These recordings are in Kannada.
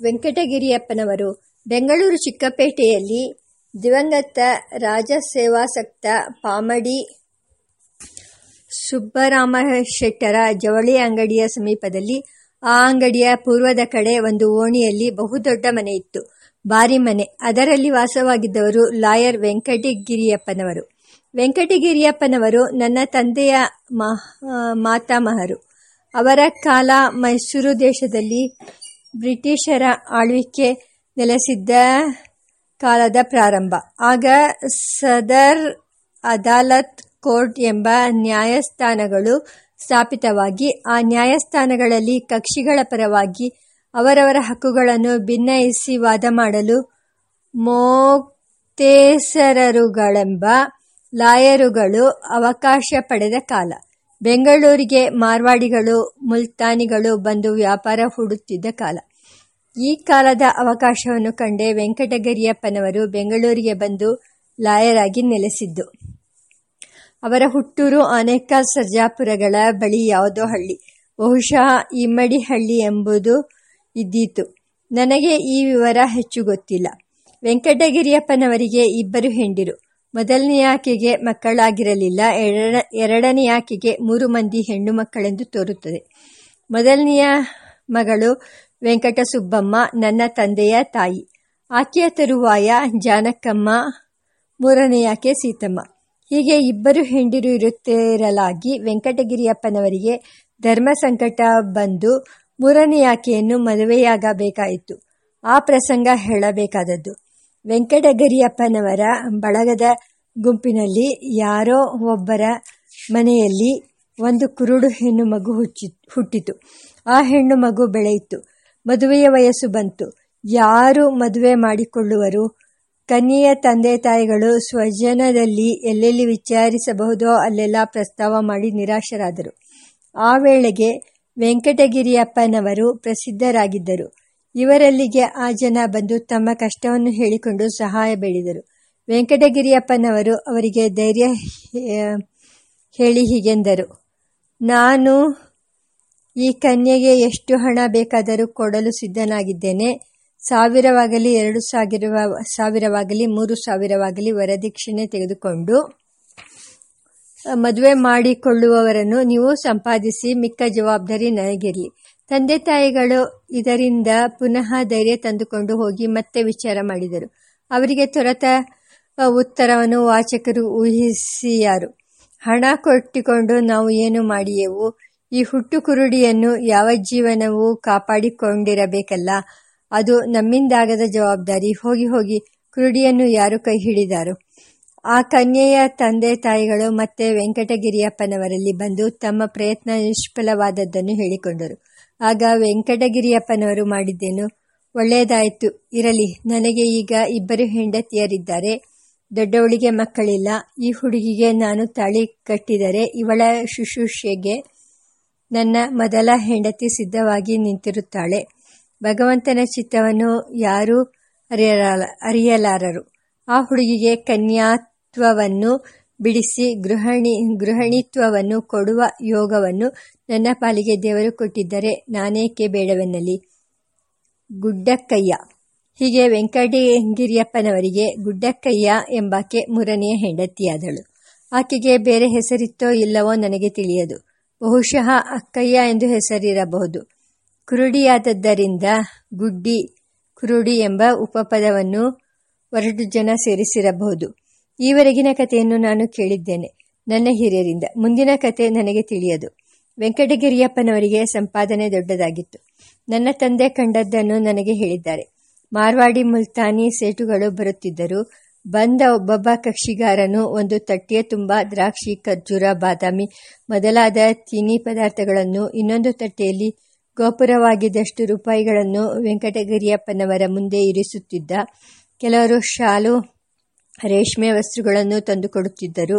ವೆಂಕಟಗಿರಿಯಪ್ಪನವರು ಬೆಂಗಳೂರು ಚಿಕ್ಕಪೇಟೆಯಲ್ಲಿ ದಿವಂಗತ ರಾಜಸೇವಾಸಕ್ತ ಪಾಮಡಿ ಸುಬ್ಬರಾಮ ಶೆಟ್ಟರ ಜವಳಿ ಅಂಗಡಿಯ ಸಮೀಪದಲ್ಲಿ ಆ ಅಂಗಡಿಯ ಪೂರ್ವದ ಕಡೆ ಒಂದು ಓಣಿಯಲ್ಲಿ ಬಹುದೊಡ್ಡ ಮನೆ ಇತ್ತು. ಭಾರಿ ಮನೆ. ಅದರಲ್ಲಿ ವಾಸವಾಗಿದ್ದವರು ಲಾಯರ್ ವೆಂಕಟಗಿರಿಯಪ್ಪನವರು. ವೆಂಕಟಗಿರಿಯಪ್ಪನವರು ನನ್ನ ತಂದೆಯ ಮಾತಾಮಹರು. ಅವರ ಕಾಲ ಮೈಸೂರು ದೇಶದಲ್ಲಿ ಬ್ರಿಟಿಷರ ಆಳ್ವಿಕೆ ನೆಲೆಸಿದ್ದ ಕಾಲದ ಪ್ರಾರಂಭ. ಆಗ ಸದರ್ ಅದಾಲತ್ ಕೋರ್ಟ್ ಎಂಬ ನ್ಯಾಯಸ್ಥಾನಗಳು ಸ್ಥಾಪಿತವಾಗಿ, ಆ ನ್ಯಾಯಸ್ಥಾನಗಳಲ್ಲಿ ಕಕ್ಷಿಗಳ ಪರವಾಗಿ ಅವರವರ ಹಕ್ಕುಗಳನ್ನು ಭಿನ್ನಯಿಸಿ ವಾದ ಮಾಡಲು ಮೋಕ್ತೇಸರರುಗಳೆಂಬ ಲಾಯರುಗಳು ಅವಕಾಶ ಪಡೆದ ಕಾಲ. ಬೆಂಗಳೂರಿಗೆ ಮಾರ್ವಾಡಿಗಳು, ಮುಲ್ತಾನಿಗಳು ಬಂದು ವ್ಯಾಪಾರ ಹೂಡುತ್ತಿದ್ದ ಕಾಲ. ಈ ಕಾಲದ ಅವಕಾಶವನ್ನು ಕಂಡೇ ವೆಂಕಟಗಿರಿಯಪ್ಪನವರು ಬೆಂಗಳೂರಿಗೆ ಬಂದು ಲಾಯರಾಗಿ ನೆಲೆಸಿದ್ದು. ಅವರ ಹುಟ್ಟೂರು ಆನೇಕಲ್ ಸರ್ಜಾಪುರಗಳ ಬಳಿ ಯಾವುದೋ ಹಳ್ಳಿ. ಬಹುಶಃ ಇಮ್ಮಡಿಹಳ್ಳಿ ಎಂಬುದು ಇದ್ದೀತು. ನನಗೆ ಈ ವಿವರ ಹೆಚ್ಚು ಗೊತ್ತಿಲ್ಲ. ವೆಂಕಟಗಿರಿಯಪ್ಪನವರಿಗೆ ಇಬ್ಬರು ಹೆಂಡಿರು. ಮೊದಲನೆಯಾಕೆಗೆ ಮಕ್ಕಳಾಗಿರಲಿಲ್ಲ. ಎರಡ ಎರಡನೆಯಾಕೆಗೆ ಮೂರು ಮಂದಿ ಹೆಣ್ಣು ಮಕ್ಕಳೆಂದು ತೋರುತ್ತದೆ. ಮೊದಲನೆಯ ಮಗಳು ವೆಂಕಟಸುಬ್ಬಮ್ಮ, ನನ್ನ ತಂದೆಯ ತಾಯಿ. ಆಕೆಯ ತರುವಾಯ ಜಾನಕಮ್ಮ ಮೂರನೆಯಾಕೆ ಸೀತಮ್ಮ. ಹೀಗೆ ಇಬ್ಬರು ಹೆಂಡಿರು ಇರುತ್ತಿರಲಾಗಿ ವೆಂಕಟಗಿರಿಯಪ್ಪನವರಿಗೆ ಧರ್ಮ ಸಂಕಟ ಬಂದು ಮೂರನೆಯಾಕೆಯನ್ನು ಮದುವೆಯಾಗಬೇಕಾಯಿತು. ಆ ಪ್ರಸಂಗ ಹೇಳಬೇಕಾದದ್ದು. ವೆಂಕಟಗಿರಿಯಪ್ಪನವರ ಬಳಗದ ಗುಂಪಿನಲ್ಲಿ ಯಾರೋ ಒಬ್ಬರ ಮನೆಯಲ್ಲಿ ಒಂದು ಕುರುಡು ಹೆಣ್ಣು ಮಗು ಹುಚ್ಚಿ, ಹುಟ್ಟಿತು. ಆ ಹೆಣ್ಣು ಮಗು ಬೆಳೆಯಿತು. ಮದುವೆಯ ವಯಸ್ಸು ಬಂತು. ಯಾರು ಮದುವೆ ಮಾಡಿಕೊಳ್ಳುವರು? ಕನ್ಯೆಯ ತಂದೆ ತಾಯಿಗಳು ಸ್ವಜನದಲ್ಲಿ ಎಲ್ಲೆಲ್ಲಿ ವಿಚಾರಿಸಬಹುದೋ ಅಲ್ಲೆಲ್ಲ ಪ್ರಸ್ತಾವ ಮಾಡಿ ನಿರಾಶರಾದರು. ಆ ವೇಳೆಗೆ ವೆಂಕಟಗಿರಿಯಪ್ಪನವರು ಪ್ರಸಿದ್ಧರಾಗಿದ್ದರು. ಇವರಲ್ಲಿಗೆ ಆ ಜನ ಬಂದು ತಮ್ಮ ಕಷ್ಟವನ್ನು ಹೇಳಿಕೊಂಡು ಸಹಾಯ ಬೇಡಿದರು. ವೆಂಕಟಗಿರಿಯಪ್ಪನವರು ಅವರಿಗೆ ಧೈರ್ಯ ಹೇಳಿ ಹೀಗೆಂದರು. ನಾನು ಈ ಕನ್ಯೆಗೆ ಎಷ್ಟು ಹಣ ಬೇಕಾದರೂ ಕೊಡಲು ಸಿದ್ಧನಾಗಿದ್ದೇನೆ. ಸಾವಿರವಾಗಲಿ, ಎರಡು ಸಾವಿರ ಸಾವಿರವಾಗಲಿ, ಮೂರು ಸಾವಿರವಾಗಲಿ ವರದಕ್ಷಿಣೆ ತೆಗೆದುಕೊಂಡು ಮದುವೆ ಮಾಡಿಕೊಳ್ಳುವವರನ್ನು ನೀವು ಸಂಪಾದಿಸಿ, ಮಿಕ್ಕ ಜವಾಬ್ದಾರಿ ನನಗಿರಲಿ. ತಂದೆ ತಾಯಿಗಳು ಇದರಿಂದ ಪುನಃ ಧೈರ್ಯ ತಂದುಕೊಂಡು ಹೋಗಿ ಮತ್ತೆ ವಿಚಾರ ಮಾಡಿದರು. ಅವರಿಗೆ ತೊರೆತ ಉತ್ತರವನ್ನು ವಾಚಕರು ಊಹಿಸಿಯಾರು ಹಣ ಕೊಟ್ಟಿಕೊಂಡು ನಾವು ಏನು ಮಾಡಿಯೆವು? ಈ ಹುಟ್ಟು ಕುರುಡಿಯನ್ನು ಯಾವ ಜೀವನವೂ ಕಾಪಾಡಿಕೊಂಡಿರಬೇಕಲ್ಲ? ಅದು ನಮ್ಮಿಂದಾಗದ ಜವಾಬ್ದಾರಿ. ಹೋಗಿ ಹೋಗಿ ಕುರುಡಿಯನ್ನು ಯಾರು ಕೈ ಹಿಡಿದಾರು? ಆ ಕನ್ಯೆಯ ತಂದೆ ತಾಯಿಗಳು ಮತ್ತೆ ವೆಂಕಟಗಿರಿಯಪ್ಪನವರಲ್ಲಿ ಬಂದು ತಮ್ಮ ಪ್ರಯತ್ನ ನಿಷ್ಫಲವಾದದ್ದನ್ನು ಹೇಳಿಕೊಂಡರು. ಆಗ ವೆಂಕಟಗಿರಿಯಪ್ಪನವರು ಮಾಡಿದ್ದೇನು? ಒಳ್ಳೆಯದಾಯಿತು ಇರಲಿ, ನನಗೆ ಈಗ ಇಬ್ಬರು ಹೆಂಡತಿಯರಿದ್ದಾರೆ, ದೊಡ್ಡವಳಿಗೆ ಮಕ್ಕಳಿಲ್ಲ, ಈ ಹುಡುಗಿಗೆ ನಾನು ತಾಳಿ ಕಟ್ಟಿದರೆ ಇವಳ ಶುಶ್ರೂಷೆಗೆ ನನ್ನ ಮೊದಲ ಹೆಂಡತಿ ಸಿದ್ಧವಾಗಿ ನಿಂತಿರುತ್ತಾಳೆ. ಭಗವಂತನ ಚಿತ್ತವನ್ನು ಯಾರೂ ಅರಿಯಲಾರ, ಅರಿಯಲಾರರು. ಆ ಹುಡುಗಿಗೆ ಕನ್ಯಾತ್ವವನ್ನು ಬಿಡಿಸಿ ಗೃಹಣಿ, ಗೃಹಣಿತ್ವವನ್ನು ಕೊಡುವ ಯೋಗವನ್ನು ನನ್ನ ಪಾಲಿಗೆ ದೇವರು ಕೊಟ್ಟಿದ್ದರೆ ನಾನೇಕೆ ಬೇಡವೆನ್ನಲಿ ಗುಡ್ಡಕ್ಕಯ್ಯ. ಹೀಗೆ ವೆಂಕಟಗಿರಿಯಪ್ಪನವರಿಗೆ ಗುಡ್ಡಕ್ಕಯ್ಯ ಎಂಬಾಕೆ ಮೂರನೆಯ ಹೆಂಡತಿಯಾದಳು. ಆಕೆಗೆ ಬೇರೆ ಹೆಸರಿತ್ತೋ ಇಲ್ಲವೋ ನನಗೆ ತಿಳಿಯದು. ಬಹುಶಃ ಅಕ್ಕಯ್ಯ ಎಂದು ಹೆಸರಿರಬಹುದು. ಕುರುಡಿಯಾದದ್ದರಿಂದ ಗುಡ್ಡಿ, ಕುರುಡಿ ಎಂಬ ಉಪಪದವನ್ನು ಹೊರಟು ಜನ ಸೇರಿಸಿರಬಹುದು. ಈವರೆಗಿನ ಕಥೆಯನ್ನು ನಾನು ಕೇಳಿದ್ದೇನೆ. ನನ್ನ ಹಿರಿಯರಿಂದ. ಮುಂದಿನ ಕತೆ ನನಗೆ ತಿಳಿಯದು. ವೆಂಕಟಗಿರಿಯಪ್ಪನವರಿಗೆ ಸಂಪಾದನೆ ದೊಡ್ಡದಾಗಿತ್ತು. ನನ್ನ ತಂದೆ ಕಂಡದ್ದನ್ನು ನನಗೆ ಹೇಳಿದ್ದಾರೆ. ಮಾರ್ವಾಡಿ ಮುಲ್ತಾನಿ ಸೇಟುಗಳು ಬರುತ್ತಿದ್ದರು ಬಂದ ಒಬ್ಬೊಬ್ಬ ಕಕ್ಷಿಗಾರನು ಒಂದು ತಟ್ಟೆಯ ತುಂಬ ದ್ರಾಕ್ಷಿ, ಖರ್ಜೂರ, ಬಾದಾಮಿ ಮೊದಲಾದ ತಿನಿ ಪದಾರ್ಥಗಳನ್ನು ಇನ್ನೊಂದು ತಟ್ಟೆಯಲ್ಲಿ ಗೋಪುರವಾಗಿದ್ದಷ್ಟು ರೂಪಾಯಿಗಳನ್ನು ವೆಂಕಟಗಿರಿಯಪ್ಪನವರ ಮುಂದೆ ಇರಿಸುತ್ತಿದ್ದ ಕೆಲವರು ಶಾಲು ರೇಷ್ಮೆ ವಸ್ತುಗಳನ್ನು ತಂದುಕೊಡುತ್ತಿದ್ದರು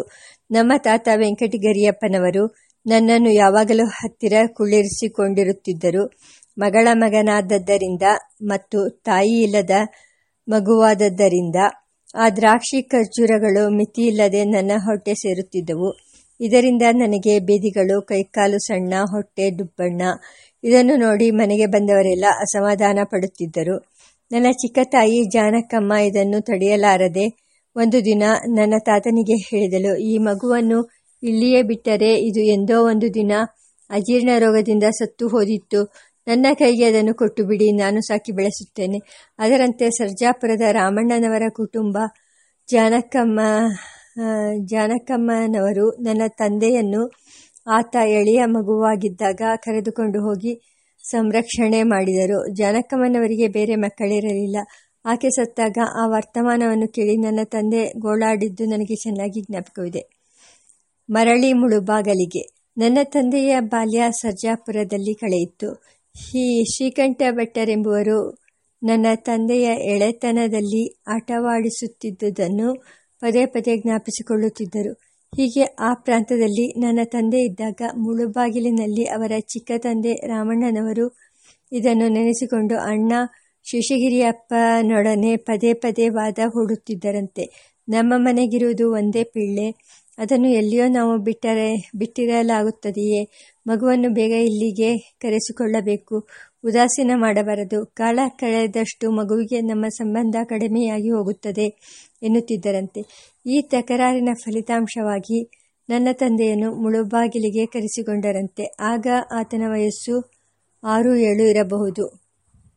ನಮ್ಮ ತಾತ ವೆಂಕಟಗಿರಿಯಪ್ಪನವರು ನನ್ನನ್ನು ಯಾವಾಗಲೂ ಹತ್ತಿರ ಕುಳ್ಳಿರಿಸಿಕೊಂಡಿರುತ್ತಿದ್ದರು. ಮಗಳ ಮಗನಾದದ್ದರಿಂದ ಮತ್ತು ತಾಯಿ ಇಲ್ಲದ ಮಗುವಾದದ್ದರಿಂದ ಆ ದ್ರಾಕ್ಷಿ ಖರ್ಜೂರಗಳು ಮಿತಿಯಿಲ್ಲದೆ ನನ್ನ ಹೊಟ್ಟೆ ಸೇರುತ್ತಿದ್ದವು. ಇದರಿಂದ ನನಗೆ ಬೀದಿಗಳು, ಕೈಕಾಲು ಸಣ್ಣ, ಹೊಟ್ಟೆ ದುಬ್ಬಣ್ಣ ಇದನ್ನು ನೋಡಿ ಮನೆಗೆ ಬಂದವರೆಲ್ಲ ಅಸಮಾಧಾನ ಪಡುತ್ತಿದ್ದರು ನನ್ನ ಚಿಕ್ಕ ತಾಯಿ ಜಾನಕಮ್ಮ ಇದನ್ನು ತಡೆಯಲಾರದೆ ಒಂದು ದಿನ ನನ್ನ ತಾತನಿಗೆ ಹೇಳಿದಳು, ಈ ಮಗುವನ್ನು ಇಲ್ಲಿಯೇ ಬಿಟ್ಟರೆ ಇದು ಎಂದೋ ಒಂದು ದಿನ ಅಜೀರ್ಣ ರೋಗದಿಂದ ಸತ್ತು ಹೋದಿತ್ತು. ನನ್ನ ಕೈಗೆ ಅದನ್ನು ಕೊಟ್ಟು ಬಿಡಿ ನಾನು ಸಾಕಿ ಬೆಳೆಸುತ್ತೇನೆ. ಅದರಂತೆ ಸರ್ಜಾಪುರದ ರಾಮಣ್ಣನವರ ಕುಟುಂಬ, ಜಾನಕಮ್ಮ ಜಾನಕಮ್ಮನವರು ನನ್ನ ತಂದೆಯನ್ನು ಆತ ಎಳೆಯ ಮಗುವಾಗಿದ್ದಾಗ ಕರೆದುಕೊಂಡು ಹೋಗಿ ಸಂರಕ್ಷಣೆ ಮಾಡಿದರು. ಜಾನಕಮ್ಮನವರಿಗೆ ಬೇರೆ ಮಕ್ಕಳಿರಲಿಲ್ಲ. ಆಕೆ ಸತ್ತಾಗ ಆ ವರ್ತಮಾನವನ್ನು ಕೇಳಿ ನನ್ನ ತಂದೆ ಗೋಳಾಡಿದ್ದು ನನಗೆ ಚೆನ್ನಾಗಿ ಜ್ಞಾಪಕವಿದೆ. ಮರಳಿ ಮುಳುಬಾಗಲಿಗೆ. ನನ್ನ ತಂದೆಯ ಬಾಲ್ಯ ಸರ್ಜಾಪುರದಲ್ಲಿ ಕಳೆಯಿತು. ಈ ಶ್ರೀಕಂಠ ಭಟ್ಟರೆಂಬುವರು ನನ್ನ ತಂದೆಯ ಎಳೆತನದಲ್ಲಿ ಆಟವಾಡಿಸುತ್ತಿದ್ದುದನ್ನು ಪದೇ ಪದೇ ಜ್ಞಾಪಿಸಿಕೊಳ್ಳುತ್ತಿದ್ದರು. ಹೀಗೆ ಆ ಪ್ರಾಂತದಲ್ಲಿ ನನ್ನ ತಂದೆ ಇದ್ದಾಗ ಮುಳುಬಾಗಿಲಿನಲ್ಲಿ ಅವರ ಚಿಕ್ಕ ತಂದೆ ರಾಮಣ್ಣನವರು ಇದನ್ನು ನೆನೆಸಿಕೊಂಡು ಅಣ್ಣ ಶೇಷಗಿರಿಯಪ್ಪನೊಡನೆ ಪದೇ ಪದೇ ವಾದ ಹೂಡುತ್ತಿದ್ದರಂತೆ. ನಮ್ಮ ಮನೆಗಿರುವುದು ಒಂದೇ ಪಿಳ್ಳೆ. ಅದನ್ನು ಎಲ್ಲಿಯೋ ನಾವು ಬಿಟ್ಟರೆ, ಬಿಟ್ಟಿರಲಾಗುತ್ತದೆಯೇ? ಮಗುವನ್ನು ಬೇಗ ಇಲ್ಲಿಗೆ ಕರೆಸಿಕೊಳ್ಳಬೇಕು. ಉದಾಸೀನ ಮಾಡಬಾರದು. ಕಾಲ ಕಳೆದಷ್ಟು ಮಗುವಿಗೆ ನಮ್ಮ ಸಂಬಂಧ ಕಡಿಮೆಯಾಗಿ ಹೋಗುತ್ತದೆ ಎನ್ನುತ್ತಿದ್ದರಂತೆ. ಈ ತಕರಾರಿನ ಫಲಿತಾಂಶವಾಗಿ ನನ್ನ ತಂದೆಯನ್ನು ಮುಳುಬಾಗಿಲಿಗೆ ಕರೆಸಿಕೊಂಡರಂತೆ. ಆಗ ಆತನ ವಯಸ್ಸು ಆರು ಏಳು ಇರಬಹುದು.